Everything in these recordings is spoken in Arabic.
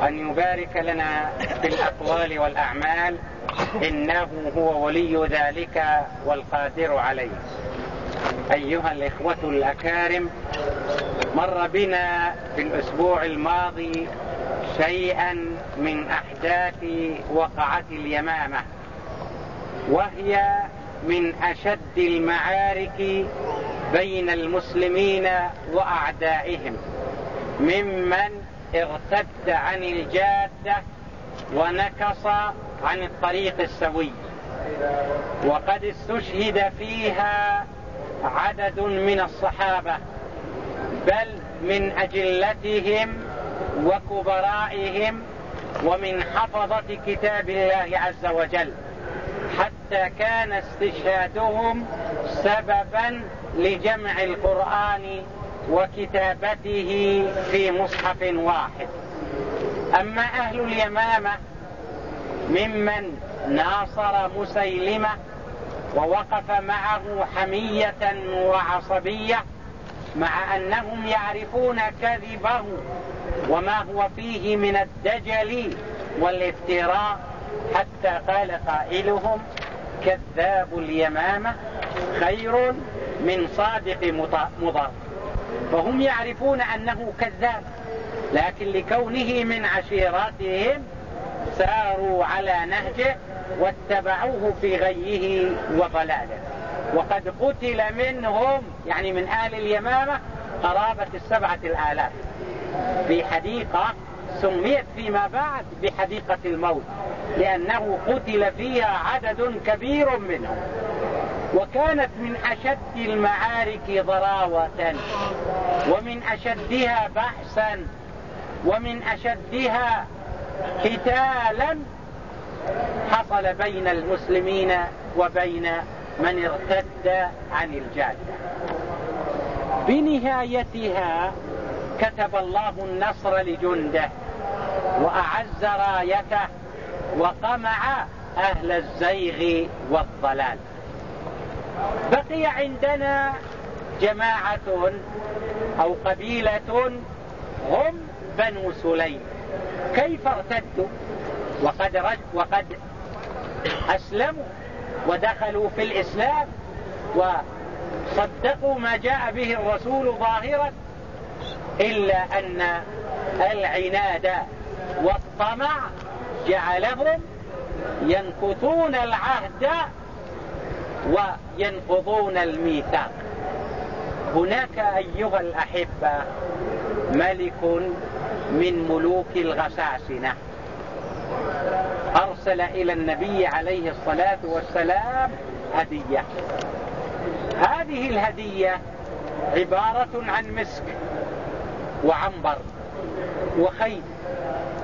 وأن يبارك لنا في الأقوال والأعمال إنه هو ولي ذلك والقادر عليه. أيها الإخوة الأكارم مر بنا في الأسبوع الماضي شيئا من أحداث وقعة اليمامة وهي من أشد المعارك بين المسلمين وأعدائهم ممن ارتد عن الجادة ونكص عن الطريق السوي. وقد استشهد فيها عدد من الصحابة بل من أجلتهم وكبرائهم ومن حفظة كتاب الله عز وجل حتى كان استشهادهم سببا لجمع القرآن وكتابته في مصحف واحد. أما أهل اليمامة ممن ناصر مسيلمة ووقف معه حمية وعصبية مع أنهم يعرفون كذبه وما هو فيه من الدجل والافتراء حتى قال قائلهم كذاب اليمامة خير من صادق مضر. فهم يعرفون أنه كذاب. لكن لكونه من عشيراتهم ساروا على نهجه واتبعوه في غيه وضلاله. وقد قتل منهم يعني من آل اليمامة قرابة السبعة الآلاف. في حديقة سميت فيما بعد بحديقة الموت لأنه قتل فيها عدد كبير منهم. وكانت من أشد المعارك ضراوة ومن أشدها بحثا ومن أشدها قتالا حصل بين المسلمين وبين من ارتد عن الجادة بنهايتها كتب الله النصر لجنده وأعز رايته وقمع أهل الزيغ والضلال. بقي عندنا جماعة أو قبيلة هم بنو سليم. كيف ارتدوا؟ وقد, رج وقد أسلموا ودخلوا في الإسلام وصدقوا ما جاء به الرسول ظاهرا إلا أن العناد والطمع جعلهم ينكثون العهد وينقضون الميثاق. هناك أيها الأحبة ملك من ملوك الغساسنة أرسل إلى النبي عليه الصلاة والسلام هدية. هذه الهدية عبارة عن مسك وعنبر وخيل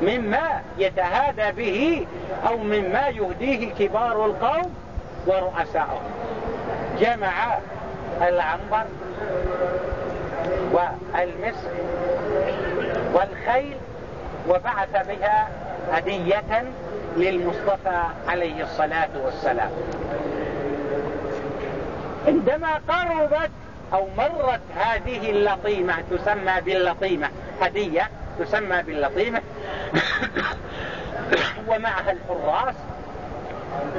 مما يتهادى به أو مما يهديه كبار القوم ورؤسائهم جمع العنبر والمسك والخيل وبعث بها هدية للمصطفى عليه الصلاة والسلام. عندما قربت أو مرت هذه اللطيمة تسمى باللطيمة هدية تسمى باللطيمة ومعها الحراس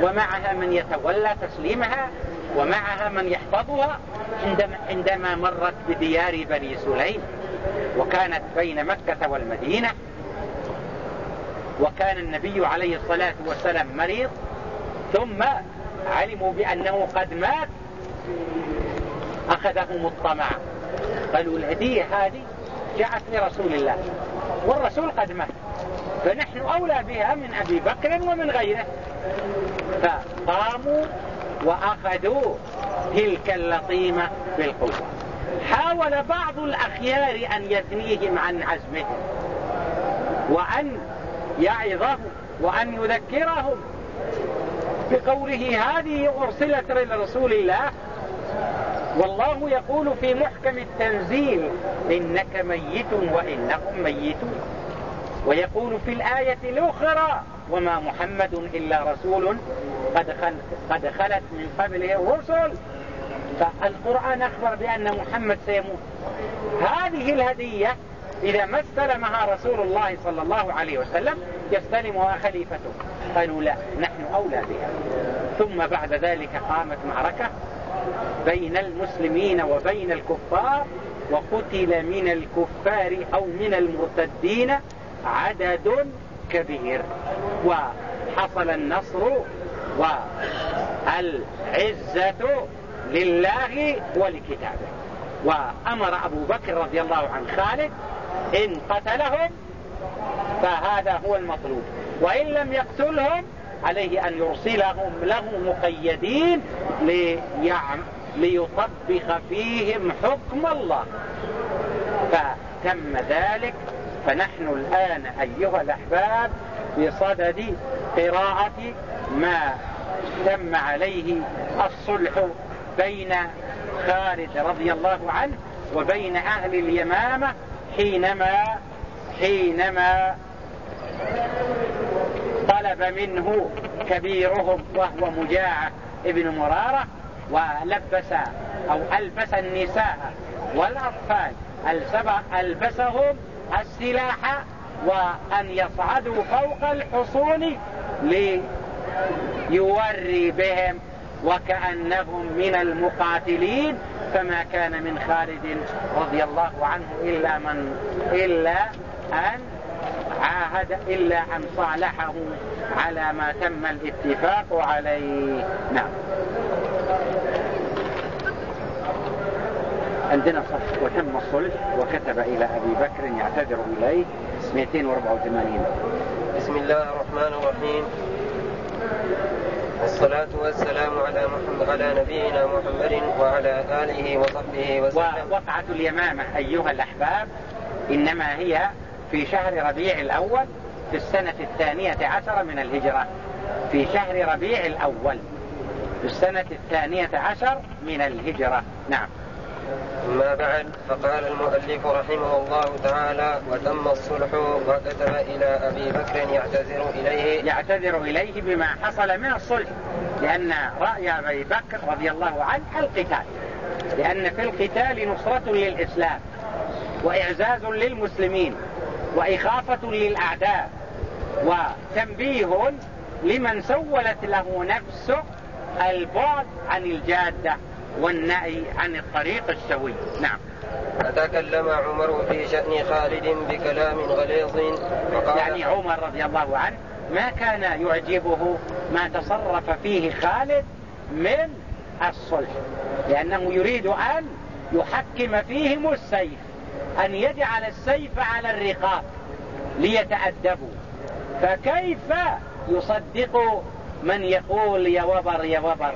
ومعها من يتولى تسليمها ومعها من يحفظها عندما, عندما مرت بديار بني سليم وكانت بين مكة والمدينة. وكان النبي عليه الصلاة والسلام مريض ثم علموا بأنه قد مات. أخذهم الطمع. قالوا الهدية هذه جاءت لرسول الله والرسول قد مات. فنحن أولى بها من أبي بكر ومن غيره. فقاموا وأخذوا تلك اللطيمة بالقوة. حاول بعض الأخيار أن يثنيهم عن عزمهم وأن يعظهم وأن يذكرهم بقوله هذه أرسلت لرسول الله. والله يقول في محكم التنزيل إنك ميت وإنهم ميتون. ويقول في الآية الأخرى وما محمد إلا رسول قد, خل قد خلت من قبله الرسل. فالقرآن أخبر بأن محمد سيموت. هذه الهدية إذا ما استلمها رسول الله صلى الله عليه وسلم يستلمها خليفته. قالوا لا نحن أولى بها. ثم بعد ذلك قامت معركة بين المسلمين وبين الكفار وقتل من الكفار أو من المرتدين عدد كبير. وحصل النصر والعزة لله ولكتابه. وأمر أبو بكر رضي الله عنه خالد إن قتلهم فهذا هو المطلوب. وإن لم يقتلهم عليه أن يرسلهم له مقيدين ليعم ليطبخ فيهم حكم الله. فتم ذلك فنحن الآن أيها الأحباب بصدد قراءة ما تم عليه الصلح بين خالد رضي الله عنه وبين أهل اليمامة حينما حينما طلب منه كبيرهم وهو مجاعة ابن مرارة ولبس أو ألبس النساء والأطفال ألبسهم السلاح وأن يصعدوا فوق الحصون ليوري بهم وكأنهم من المقاتلين فما كان من خالد رضي الله عنه إلا من إلا أن عاهد إلا أن صالحه على ما تم الاتفاق عليه. نعم. عندنا صف وتم الصلح وكتب إلى أبي بكر يعتذر إليه 284 بسم الله الرحمن الرحيم. والصلاة والسلام على محمد على نبينا محمد وعلى آله وصحبه وسلم. ووقعة اليمامة أيها الأحباب إنما هي في شهر ربيع الأول في السنة الثانية عشر من الهجرة. في شهر ربيع الأول في السنة الثانية عشر من الهجرة. نعم. أما بعد فقال المؤلف رحمه الله تعالى وتم الصلح وكتب إلى أبي بكر يعتذر إليه. يعتذر إليه بما حصل من الصلح لأن رأي أبي بكر رضي الله عنه القتال لأن في القتال نصرة للإسلام وإعزاز للمسلمين وإخافة للأعداء وتنبيه لمن سولت له نفسه البعد عن الجادة. والنهي عن الطريق السوي. نعم. فتكلم عمر في شأن خالد بكلام غليظ وقال يعني عمر رضي الله عنه ما كان يعجبه ما تصرف فيه خالد من الصلح لأنه يريد أن يحكم فيهم السيف أن يجعل السيف على الرقاب ليتأدبوا. فكيف يصدق من يقول يا وبر يا وبر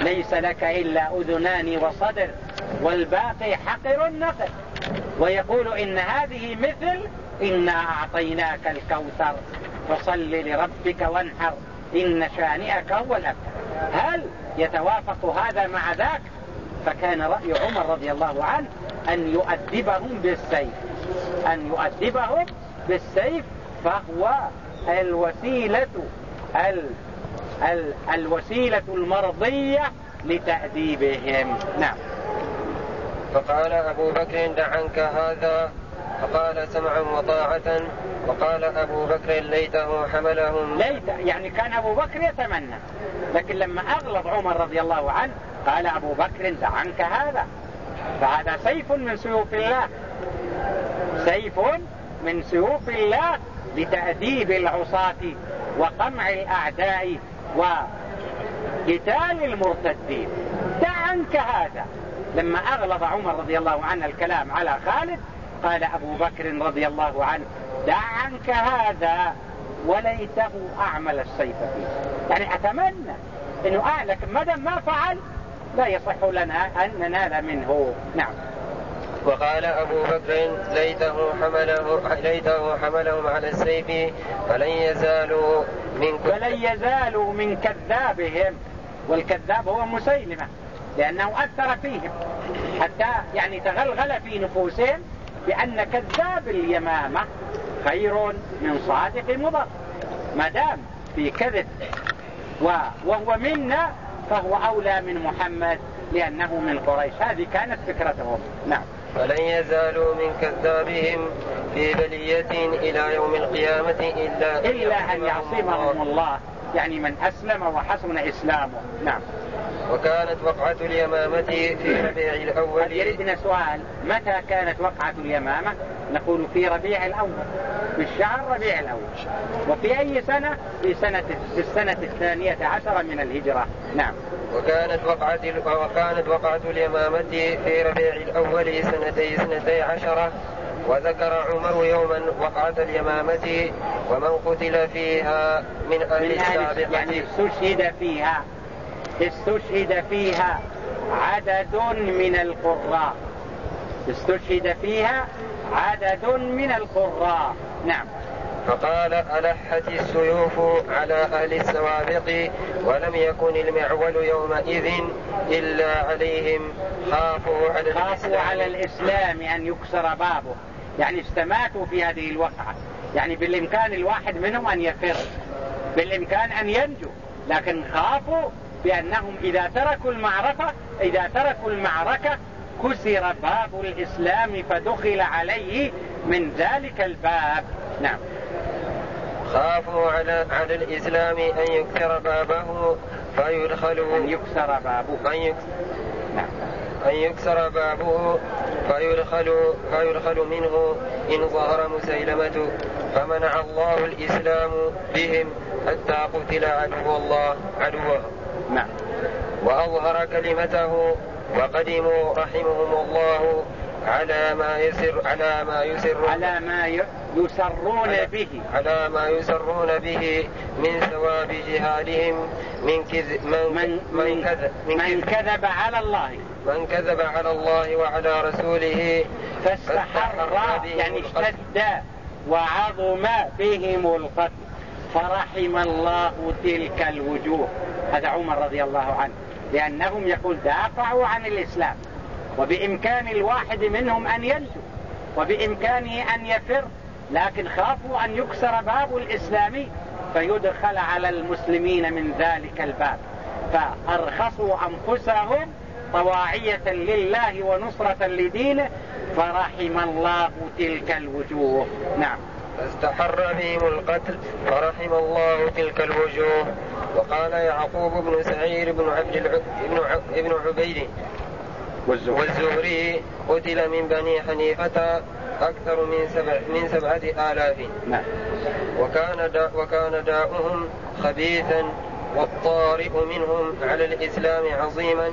ليس لك إلا أذنان وصدر والباقي حقر النقر ويقول إن هذه مثل إنا أعطيناك الكوثر فصل لربك وانحر إن شانئك هو الأبتر. هل يتوافق هذا مع ذاك؟ فكان رأي عمر رضي الله عنه أن يؤدبهم بالسيف. أن يؤدبهم بالسيف فهو الوسيلة ال ال الوسيلة المرضية لتأديبهم. نعم. فقال أبو بكر دع عنك هذا؟ فقال سمعا وطاعة. وقال أبو بكر ليته حملهم. ليت يعني كان أبو بكر يتمنى. لكن لما أغلظ عمر رضي الله عنه قال أبو بكر دع عنك هذا. فهذا سيف من سيوف الله. سيف من سيوف الله لتأديب العصاة وقمع الأعداء وقتال المرتدين. دع عنك هذا. لما أغلظ عمر رضي الله عنه الكلام على خالد قال أبو بكر رضي الله عنه دع عنك هذا وليته أعمل السيف فيه. يعني أتمنى أنه أعلك مدى ما فعل لا يصح لنا أن ننال منه. نعم. وقال أبو بكر ليته حمله ليته حملهم على السيف فلن يزالوا فلن يزالوا من كذابهم. والكذاب هو مسيلمة لأنه أثر فيهم. حتى يعني تغلغل في نفوسهم بأن كذاب اليمامة خير من صادق مضر. ما دام في كذب وهو منا فهو أولى من محمد لأنه من قريش. هذه كانت فكرتهم. نعم. فلن يزالوا من كذابهم في بلية إلى يوم القيامة إلا إلا أن يعصمهم الله. يعني من أسلم وحسن إسلامه. نعم. وكانت وقعة اليمامة في ربيع الأول. يردنا سؤال. متى كانت وقعة اليمامة؟ نقول في ربيع الأول. في الشهر ربيع الأول. وفي أي سنة؟ في سنة في السنة الثانية عشر من الهجرة. نعم. وكانت وقعة وكانت وقعة اليمامة في ربيع الأول سنتي سنتي عشرة وذكر عمر يوما وقعة اليمامة ومن قتل فيها من أهل السابقة. يعني استشهد فيها. استشهد فيها عدد من القراء. استشهد فيها عدد من القراء. نعم. فقال ألحت السيوف على أهل السوابق ولم يكن المعول يومئذ إلا عليهم. خافوا على خافوا الإسلام. على الإسلام أن يكسر بابه. يعني استماتوا في هذه الوقعة. يعني بالإمكان الواحد منهم أن يفر. بالإمكان أن ينجو. لكن خافوا بأنهم إذا تركوا المعركة إذا تركوا المعركة كسر باب الإسلام فدخل عليه من ذلك الباب. نعم. خافوا على على الإسلام أن يكسر بابه فيدخلوا أن يكسر بابه. أن يكسر نعم. أن يكسر بابه فيدخل فيدخل منه إن ظهر مسيلمة فمنع الله الإسلام بهم حتى قتل عدو الله عدوه. نعم. وأظهر كلمته وقدموا رحمهم الله على ما يسر على ما يسر على ما يسرون به. على ما يسرون به من ثواب جهادهم من كذب من من من كذب من من كذب. على الله. من كذب على الله وعلى رسوله. فاستحر يعني. اشتد وعظم بهم القتل. فرحم الله تلك الوجوه. هذا عمر رضي الله عنه. لأنهم يقول دافعوا عن الإسلام. وبإمكان الواحد منهم أن ينجو وبإمكانه أن يفر. لكن خافوا أن يكسر باب الإسلام فيدخل على المسلمين من ذلك الباب. فأرخصوا أنفسهم طواعية لله ونصرة لدينه. فرحم الله تلك الوجوه. نعم. فاستحر بهم القتل فرحم الله تلك الوجوه. وقال يعقوب بن سعير بن عبد الع... بن, عبيد والزهري. قتل من بني حنيفة أكثر من سبع من سبعة آلاف. نعم. وكان دا وكان داؤهم خبيثا والطارئ منهم على الإسلام عظيما.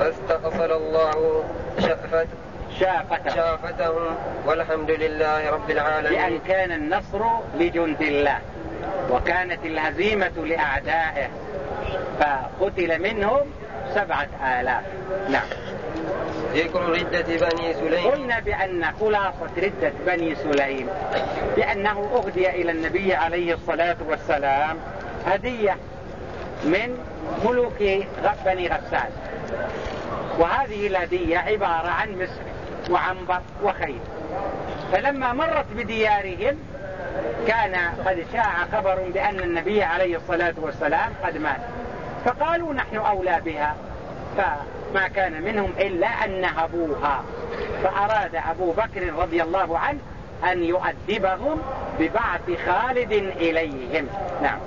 فاستأصل الله شأفت شافته شافتهم والحمد لله رب العالمين. بأن كان النصر لجند الله وكانت الهزيمة لأعدائه فقتل منهم سبعة آلاف. نعم. ذكر ردة بني سليم. قلنا بأن خلاصة ردة بني سليم بأنه أهدي إلى النبي عليه الصلاة والسلام هدية من ملوك بني غسان. وهذه الهدية عبارة عن مسك. وعنبر وخيل فلما مرت بديارهم كان قد شاع خبر بأن النبي عليه الصلاة والسلام قد مات. فقالوا نحن أولى بها فما كان منهم إلا أن نهبوها. فأراد أبو بكر رضي الله عنه أن يؤدبهم ببعث خالد إليهم. نعم.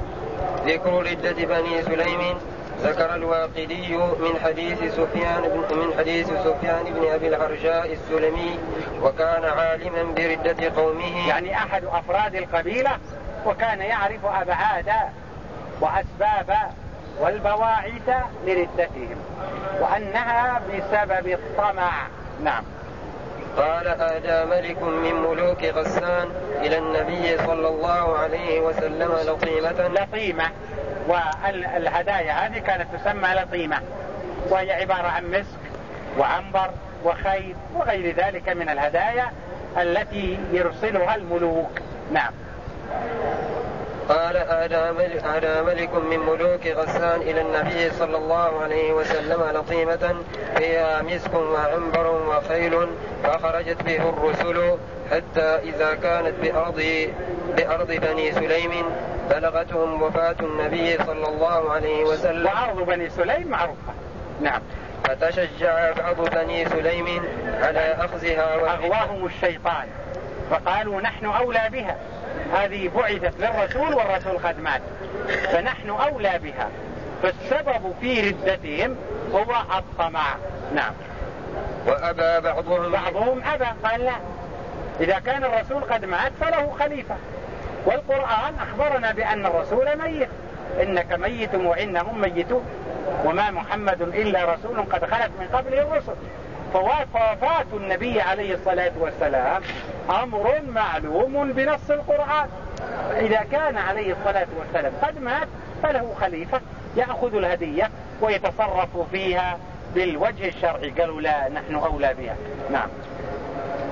ذكر ردة بني سليم ذكر الواقدي من حديث سفيان بن من حديث سفيان بن أبي العرجاء السلمي وكان عالما بردة قومه. يعني أحد أفراد القبيلة وكان يعرف أبعاد وأسباب والبواعث لردتهم وأنها بسبب الطمع. نعم. قال أهدى ملك من ملوك غسان إلى النبي صلى الله عليه وسلم لطيمة لطيمة والهدايا هذه كانت تسمى لطيمة وهي عبارة عن مسك وعنبر وخيل وغير ذلك من الهدايا التي يرسلها الملوك. نعم. قال أهدى ملك من ملوك غسان إلى النبي صلى الله عليه وسلم لطيمة فيها مسك وعنبر وخيل فخرجت به الرسل حتى إذا كانت بأرض بأرض بني سليم بلغتهم وفاة النبي صلى الله عليه وسلم. وأرض بني سليم معروفة. نعم. فتشجع بعض بني سليم على أخذها أغواهم الشيطان. فقالوا نحن أولى بها. هذه بعثت للرسول والرسول قد مات. فنحن أولى بها. فالسبب في ردتهم هو الطمع. نعم. وأبى بعضهم. بعضهم أبى. قال لا. إذا كان الرسول قد مات فله خليفة. والقرآن أخبرنا بأن الرسول ميت. إنك ميت وإنهم ميتون. وما محمد إلا رسول قد خلت من قبله الرسل. فوفاة النبي عليه الصلاة والسلام أمر معلوم بنص القرآن. إذا كان عليه الصلاة والسلام قد مات فله خليفة يأخذ الهدية ويتصرف فيها بالوجه الشرعي. قالوا لا نحن أولى بها. نعم.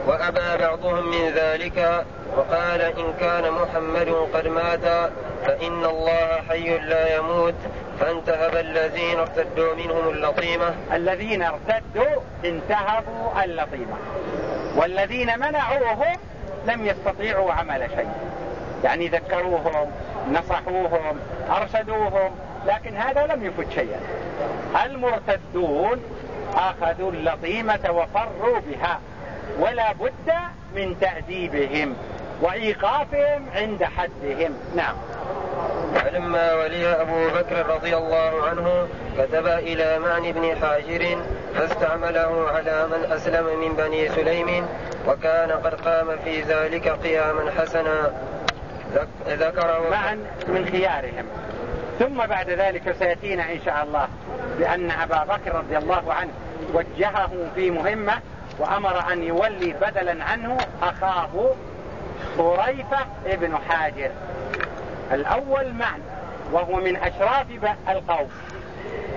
وأبى بعضهم من ذلك وقال إن كان محمد قد مات فإن الله حي لا يموت فانتهب الذين ارتدوا منهم اللطيمة. الذين ارتدوا انتهبوا اللطيمة. والذين منعوهم لم يستطيعوا عمل شيء. يعني ذكروهم نصحوهم أرشدوهم لكن هذا لم يفد شيئا. المرتدون أخذوا اللطيمة وفروا بها. ولا بد من تأديبهم وإيقافهم عند حدهم. نعم. فلما ولي أبو بكر رضي الله عنه كتب إلى معن بن حاجر فاستعمله على من أسلم من بني سليم وكان قد قام في ذلك قياما حسنا. ذكر معا من خيارهم. ثم بعد ذلك سيأتينا إن شاء الله بأن أبا بكر رضي الله عنه وجهه في مهمة وأمر أن يولي بدلا عنه أخاه طريفة ابن حاجر. الأول معا وهو من أشراف القوم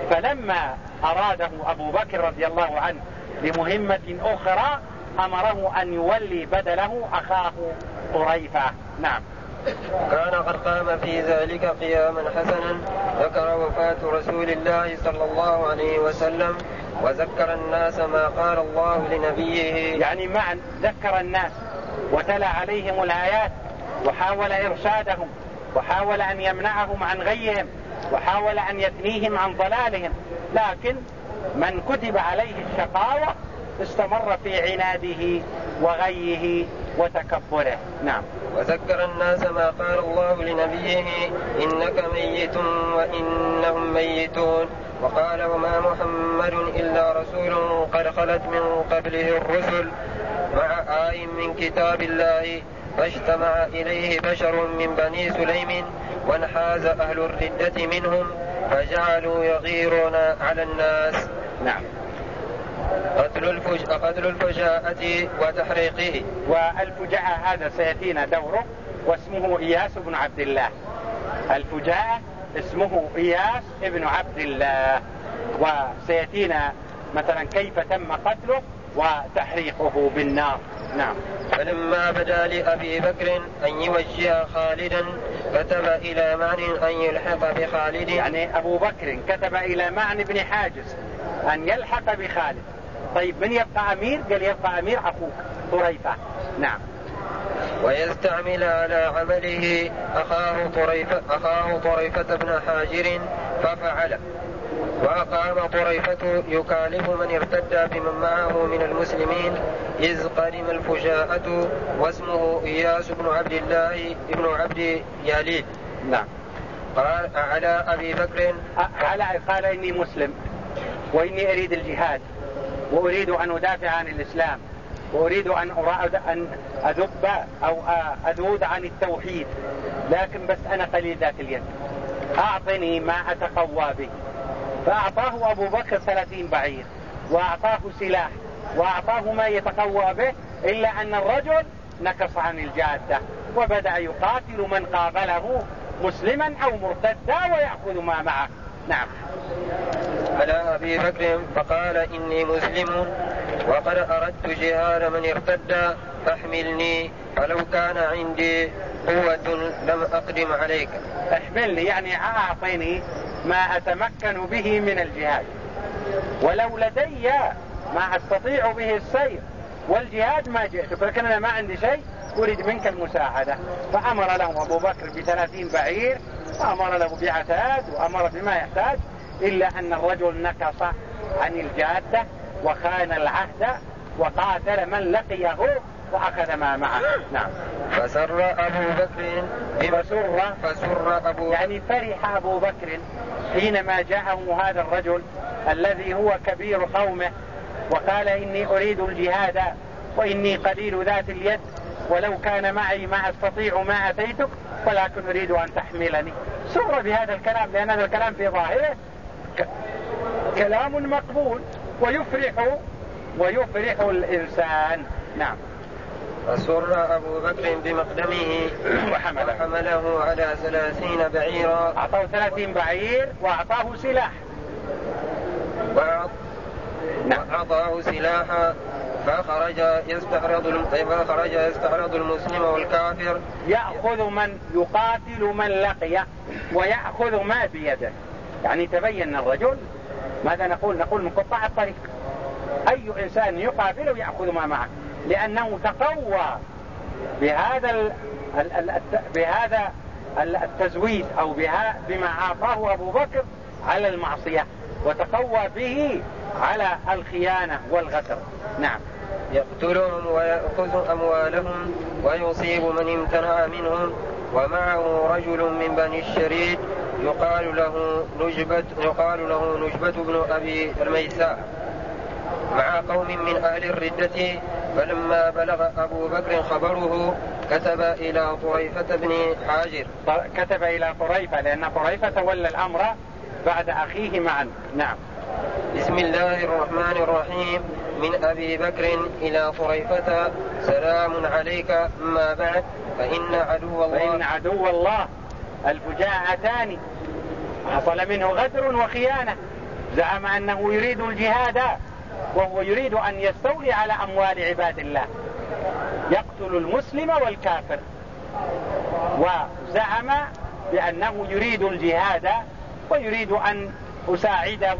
فلما أراده أبو بكر رضي الله عنه لمهمة أخرى أمره أن يولي بدله أخاه طريفة نعم. كان قد قام في ذلك قياما حسنا ذكر وفاة رسول الله صلى الله عليه وسلم وذكر الناس ما قال الله لنبيه. يعني معا ذكر الناس وتلا عليهم الآيات وحاول إرشادهم وحاول أن يمنعهم عن غيهم وحاول أن يثنيهم عن ضلالهم لكن من كتب عليه الشقاوة استمر في عناده وغيه وتكبره. نعم. وذكر الناس ما قال الله لنبيه إنك ميت وإنهم ميتون. وقال وما محمد إلا رسول قد خلت من قبله الرسل مع آي من كتاب الله فاجتمع إليه بشر من بني سليم وانحاز أهل الردة منهم فجعلوا يغيرون على الناس. نعم. قتل الفج... قتل الفجاءة وتحريقه. والفجاءة هذا سيأتينا دوره واسمه إياس بن عبد الله. الفجاءة اسمه إياس بن عبد الله. وسيأتينا مثلا كيف تم قتله وتحريقه بالنار. نعم. فلما بدا لأبي بكر أن يوجه خالدا كتب إلى معن أن يلحق بخالد. يعني أبو بكر كتب إلى معن بن حاجز أن يلحق بخالد. طيب من يبقى أمير؟ قال يبقى أمير أخوك طريفة. نعم. ويستعمل على عمله أخاه طريفة, أخاه طريفة بن حاجر ففعل. وأقام طريفة يكالف من ارتد بمن معه من المسلمين إذ قدم الفجاءة واسمه إياس بن عبد الله بن عبد ياليد نعم. قال على أبي بكر على قال إني مسلم وإني أريد الجهاد وأريد أن أدافع عن الإسلام. وأريد أن أراد أن أذب أو أذود عن التوحيد لكن بس أنا قليل ذات اليد. أعطني ما أتقوى به. فأعطاه أبو بكر ثلاثين بعير وأعطاه سلاح وأعطاه ما يتقوى به إلا أن الرجل نكص عن الجادة وبدأ يقاتل من قابله مسلما أو مرتدا ويأخذ ما معه. نعم. على أبي بكر فقال إني مسلم. وقد أردت جهاد من ارتد فاحملني. فلو كان عندي قوة لم أقدم عليك. احملني يعني أعطني ما أتمكن به من الجهاد. ولو لدي ما أستطيع به السير والجهاد ما جئتك لكن أنا ما عندي شيء أريد منك المساعدة. فأمر له أبو بكر بثلاثين بعير وأمر له بعتاد وأمر بما يحتاج إلا أن الرجل نكص عن الجادة. وخان العهد وقاتل من لقيه وأخذ ما معه. نعم. فسر أبو بكر فسر. فسر أبو يعني فرح أبو بكر حينما جاءه هذا الرجل الذي هو كبير قومه وقال إني أريد الجهاد وإني قليل ذات اليد ولو كان معي ما أستطيع ما أتيتك ولكن أريد أن تحملني. سر بهذا الكلام لأن هذا الكلام في ظاهره كلام مقبول. ويفرح ويفرح الإنسان. نعم. فسر أبو بكر بمقدمه وحمله, وحمله على ثلاثين بعيرا. أعطاه ثلاثين بعير وأعطاه سلاح. نعم. وأعطاه سلاحا فخرج يستعرض فخرج يستعرض المسلم والكافر. يأخذ من يقاتل من لقي ويأخذ ما بيده. يعني تبين الرجل ماذا نقول؟ نقول من قطاع الطريق. أي إنسان يقابله يأخذ ما معه. لأنه تقوى بهذا بهذا التزويد أو بها بما أعطاه أبو بكر على المعصية. وتقوى به على الخيانة والغدر. نعم. يقتلهم ويأخذ أموالهم ويصيب من امتنع منهم. ومعه رجل من بني الشريد يقال له نجبة يقال له نجبة بن أبي الميساء. مع قوم من أهل الردة فلما بلغ أبو بكر خبره كتب إلى طريفة بن حاجر. كتب إلى طريفة لأن طريفة تولى الأمر بعد أخيه معا. نعم. بسم الله الرحمن الرحيم. من أبي بكر إلى طريفة سلام عليك. أما بعد؟ فإن عدو الله فإن عدو الله الفجاعتان حصل منه غدر وخيانة. زعم أنه يريد الجهاد وهو يريد أن يستولي على أموال عباد الله. يقتل المسلم والكافر. وزعم بأنه يريد الجهاد ويريد أن أساعده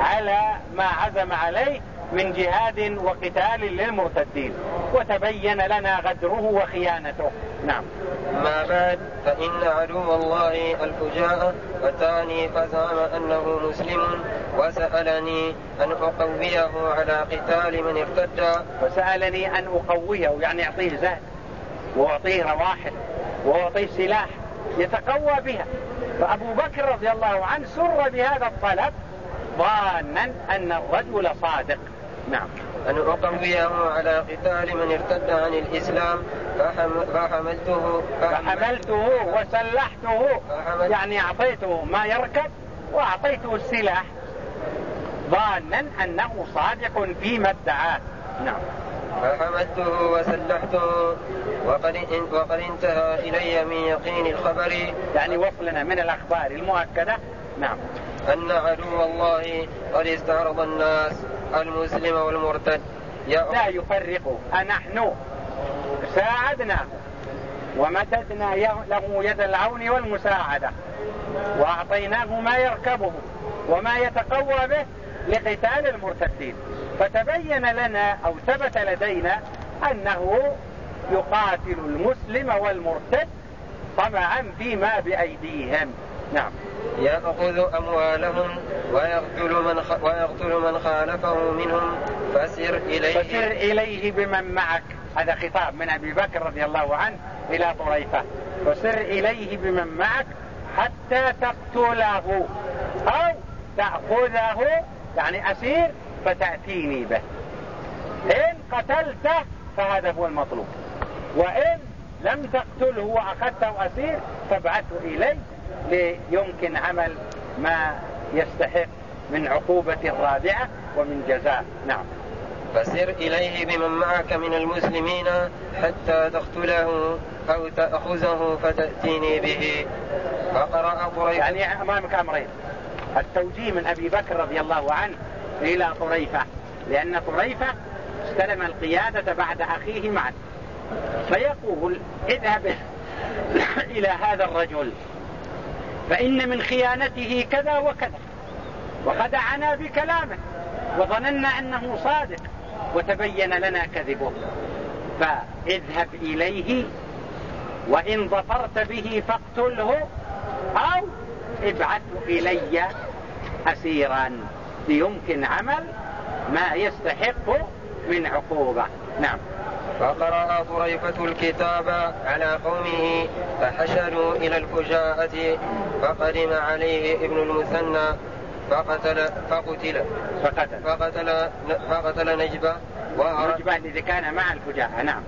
على ما عزم عليه من جهاد وقتال للمرتدين وتبين لنا غدره وخيانته. نعم. ما بعد فإن عدو الله الفجاء أتاني فزعم أنه مسلم وسألني أن أقويه على قتال من ارتد. وسألني أن أقويه يعني أعطيه زاد وأعطيه رواحل وأعطيه سلاح يتقوى بها. فأبو بكر رضي الله عنه سر بهذا الطلب ظانا أن الرجل صادق. نعم. أن أقويه على قتال من ارتد عن الإسلام فحملته فحملته وسلحته يعني أعطيته ما يركب وأعطيته السلاح ظانا أنه صادق فيما ادعاه. نعم. فحملته وسلحته وقد وقد انتهى إلي من يقين الخبر. يعني وصلنا من الأخبار المؤكدة. نعم. أن عدو الله قد استعرض الناس. المسلم والمرتد. لا يفرق. أنحن ساعدنا ومددنا له يد العون والمساعدة. وأعطيناه ما يركبه وما يتقوى به لقتال المرتدين. فتبين لنا أو ثبت لدينا أنه يقاتل المسلم والمرتد طمعا فيما بأيديهم. نعم. يأخذ أموالهم ويقتل من خ... ويقتل من خالفه منهم. فسر إليه. فسر إليه بمن معك. هذا خطاب من أبي بكر رضي الله عنه إلى طريفة. فسر إليه بمن معك حتى تقتله أو تأخذه يعني أسير فتأتيني به. إن قتلته فهذا هو المطلوب. وإن لم تقتله وأخذته أسير فابعثه إلي ليمكن عمل ما يستحق من عقوبة رادعة ومن جزاء. نعم. فسر إليه بمن معك من المسلمين حتى تقتله أو تأخذه فتأتيني به. فقرأ طريفة يعني أمامك أمرين التوجيه من أبي بكر رضي الله عنه إلى طريفة. لأن طريفة استلم القيادة بعد أخيه معا. فيقول اذهب إلى هذا الرجل. فإن من خيانته كذا وكذا. وخدعنا بكلامه وظننا أنه صادق وتبين لنا كذبه. فاذهب إليه وإن ظفرت به فاقتله أو ابعثه إلي أسيرا. ليمكن عمل ما يستحق من عقوبة. نعم. فقرأ طريفة الكتاب على قومه فحشدوا إلى الفجاءة فقدم عليه ابن المثنى فقتل فقتل فقتل. فقتل فقتل نجبة نجبة الذي كان مع الفجاءة نعم.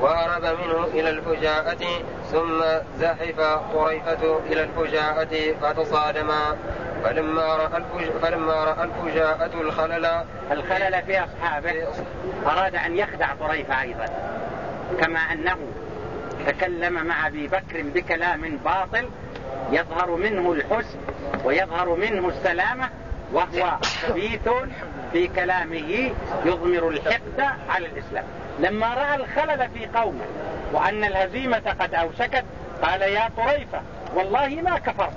وهرب منه إلى الفجاءة ثم زحف طريفة إلى الفجاءة فتصادما فلما رأى. فلما رأى الفجاءة الخلل الخلل في أصحابه أراد أن يخدع طريفة أيضا كما أنه تكلم مع أبي بكر بكلام باطل يظهر منه الحسن ويظهر منه السلامة وهو خبيث في كلامه يضمر الحقد على الإسلام لما رأى الخلل في قومه وأن الهزيمة قد أوشكت قال يا طريفة والله ما كفرت.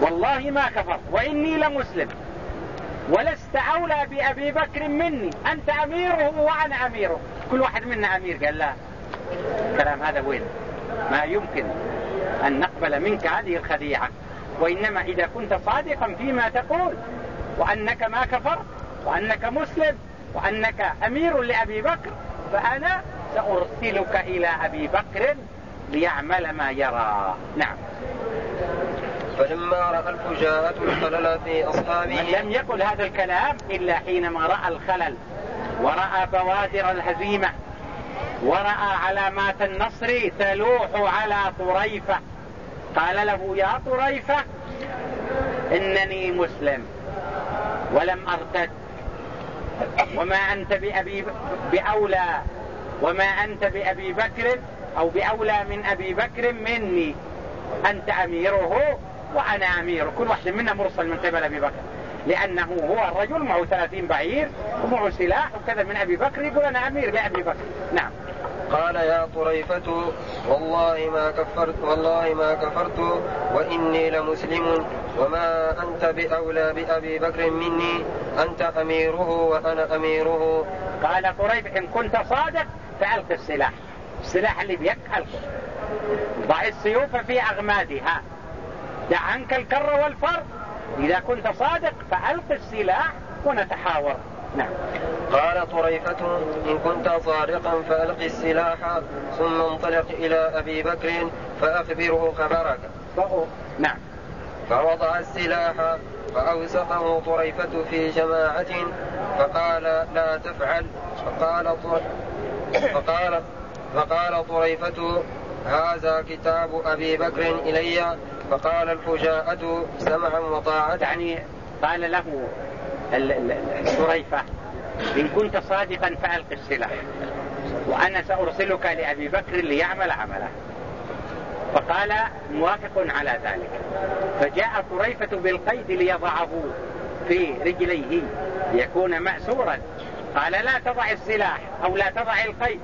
والله ما كفرت وإني لمسلم. ولست أولى بأبي بكر مني أنت أميره وأنا أميره. كل واحد منا أمير قال لا. الكلام هذا وين؟ ما يمكن أن نقبل منك هذه الخديعة. وإنما إذا كنت صادقا فيما تقول وأنك ما كفرت وأنك مسلم وأنك أمير لأبي بكر فأنا سأرسلك إلى أبي بكر ليعمل ما يرى. نعم. فلما رأى الفجاءة الخلل في أصحابه لم يقل هذا الكلام إلا حينما رأى الخلل ورأى بوادر الهزيمة ورأى علامات النصر تلوح على طريفة. قال له يا طريفة إنني مسلم ولم أرتد وما أنت بأبي بأولى وما أنت بأبي بكر أو بأولى من أبي بكر مني. أنت أميره وأنا أمير. كل واحد منا مرسل من قبل أبي بكر. لأنه هو الرجل معه 30 بعير ومعه سلاح وكذا من أبي بكر يقول أنا أمير لأبي بكر. نعم. قال يا طريفة والله ما كفرت والله ما كفرت وإني لمسلم. وما أنت بأولى بأبي بكر مني. أنت أميره وأنا أميره. قال طريفة إن كنت صادق فألق السلاح. السلاح اللي بيك ألقه. ضع السيوف في أغمادها. دع عنك الكر والفر. إذا كنت صادق فألق السلاح ونتحاور. نعم. قال طريفة إن كنت صادقا فألق السلاح ثم انطلق إلى أبي بكر فأخبره خبرك. نعم. فوضع السلاح فأوسقه طريفة في جماعة فقال لا تفعل. فقال فقال فقال طريفة هذا كتاب أبي بكر إلي. فقال الفجاءة سمعا وطاعة. يعني قال له طريفة إن كنت صادقا فألق السلاح وأنا سأرسلك لأبي بكر ليعمل عمله. فقال موافق على ذلك. فجاء طريفة بالقيد ليضعه في رجليه ليكون مأسورا. قال لا تضع السلاح أو لا تضع القيد.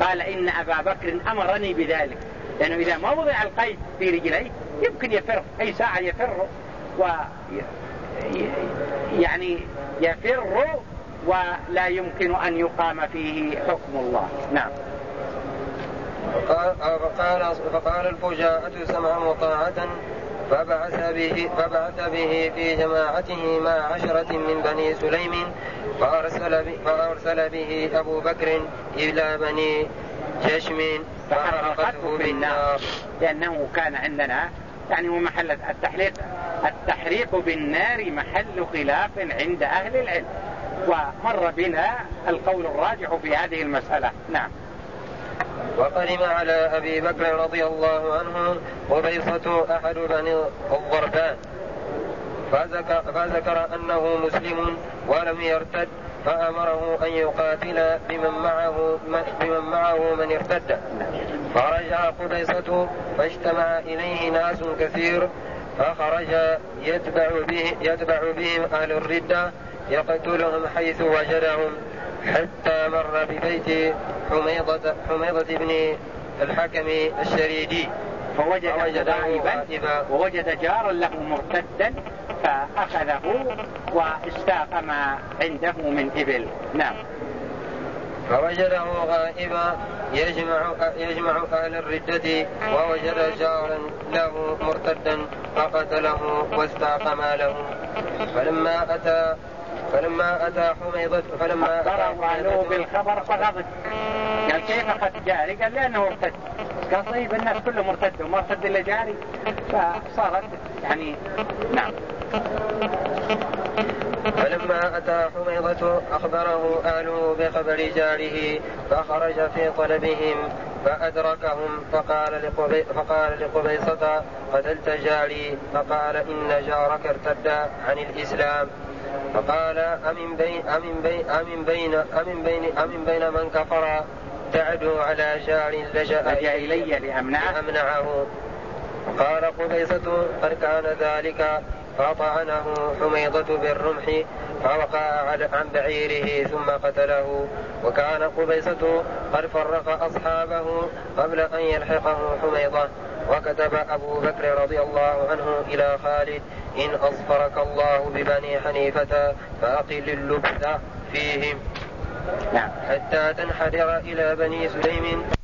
قال إن أبا بكر أمرني بذلك. لأنه إذا ما وضع القيد في رجليه يمكن يفر أي ساعة يفر و يعني يفر ولا يمكن أن يقام فيه حكم الله. نعم. فقال, فقال الفجاءة سمعا وطاعة فبعث به, فبعث به في جماعته مع عشرة من بني سليم فأرسل, فأرسل به أبو بكر إلى بني جشم فحرقته بالنار. لأنه كان عندنا يعني هو محل التحريق. التحريق بالنار محل خلاف عند أهل العلم. ومر بنا القول الراجح في هذه المسألة. نعم. وقدم على أبي بكر رضي الله عنه قبيصة أحد بني الضربان. فذكر, فذكر أنه مسلم ولم يرتد فأمره أن يقاتل بمن معه بمن معه من ارتد. فرجع قبيصة فاجتمع إليه ناس كثير فخرج يتبع به يتبع بهم أهل الردة يقتلهم حيث وجدهم. حتى مر ببيت حميضة حميضة بن الحكم الشريدي. فوجد غائبا ووجد جارا له مرتدا فأخذه واستاق ما عنده من إبل. نعم. فوجده غائبا يجمع يجمع أهل الردة ووجد جارا له مرتدا فقتله واستاق ماله. فلما أتى فلما أتى حميضة فلما أخبره بالخبر فغضب. قال كيف أخذت جاري؟ قال لأنه مرتد. قال طيب الناس كله مرتد وما ارتد إلا جاري. فصارت يعني نعم. فلما أتى حميضة أخبره أهله بخبر جاره فخرج في طلبهم فأدركهم فقال فقال لقبيصة قتلت جاري. فقال إن جارك ارتد عن الإسلام. فقال أمن بين أمن بين أمن بين أمن بين أمن بين من كفر تعدو على جار لجأ إلي لأمنعه. لأمنعه. قال قبيصة قد كان ذلك فطعنه حميضة بالرمح فوقع عن بعيره ثم قتله. وكان قبيصة قد فرق أصحابه قبل أن يلحقه حميضة. وكتب أبو بكر رضي الله عنه إلى خالد إن أظفرك الله ببني حنيفة فأقل اللبث فيهم. نعم. حتى تنحدر إلى بني سليم